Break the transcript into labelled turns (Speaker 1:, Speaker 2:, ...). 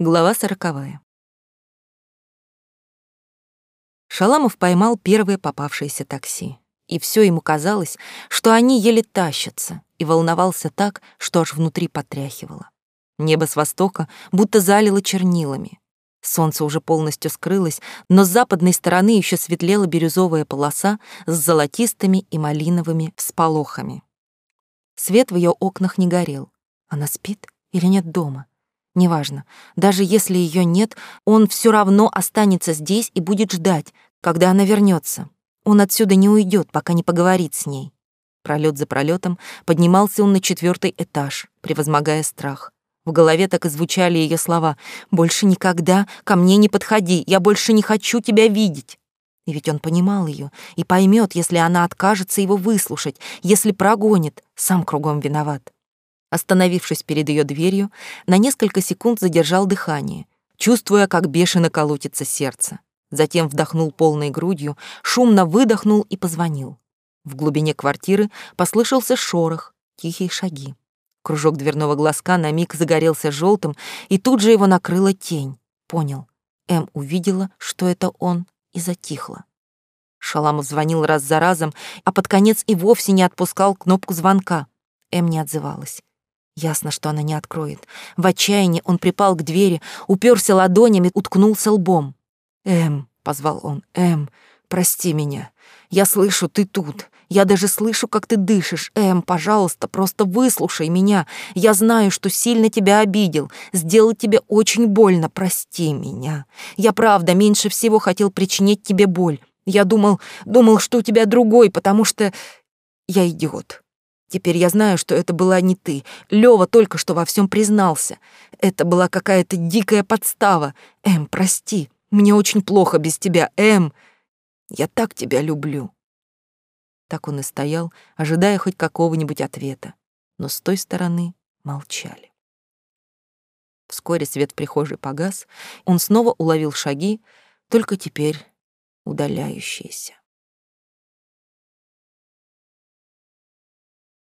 Speaker 1: Глава сороковая. Шаламов поймал первое попавшееся такси. И все ему казалось, что они еле тащатся, и волновался так, что аж внутри потряхивало. Небо с востока будто залило чернилами. Солнце уже полностью скрылось, но с западной стороны еще светлела бирюзовая полоса с золотистыми и малиновыми всполохами. Свет в ее окнах не горел. Она спит или нет дома? Неважно, даже если ее нет, он все равно останется здесь и будет ждать, когда она вернется. Он отсюда не уйдет, пока не поговорит с ней. Пролет за пролетом поднимался он на четвертый этаж, превозмогая страх. В голове так и звучали ее слова «Больше никогда ко мне не подходи, я больше не хочу тебя видеть». И ведь он понимал ее и поймет, если она откажется его выслушать, если прогонит, сам кругом виноват. Остановившись перед ее дверью, на несколько секунд задержал дыхание, чувствуя, как бешено колотится сердце. Затем вдохнул полной грудью, шумно выдохнул и позвонил. В глубине квартиры послышался шорох, тихие шаги. Кружок дверного глазка на миг загорелся желтым, и тут же его накрыла тень. Понял. М увидела, что это он, и затихла. Шаламов звонил раз за разом, а под конец и вовсе не отпускал кнопку звонка. М не отзывалась. Ясно, что она не откроет. В отчаянии он припал к двери, уперся ладонями, уткнулся лбом. «Эм», — позвал он, — «Эм, прости меня. Я слышу, ты тут. Я даже слышу, как ты дышишь. Эм, пожалуйста, просто выслушай меня. Я знаю, что сильно тебя обидел, сделал тебе очень больно. Прости меня. Я правда меньше всего хотел причинить тебе боль. Я думал, думал, что у тебя другой, потому что я идиот. Теперь я знаю, что это была не ты. Лёва только что во всем признался. Это была какая-то дикая подстава. Эм, прости. Мне очень плохо без тебя, Эм. Я так тебя люблю. Так он и стоял, ожидая хоть какого-нибудь ответа. Но с той стороны молчали. Вскоре свет в прихожей погас, он снова уловил шаги, только теперь удаляющиеся.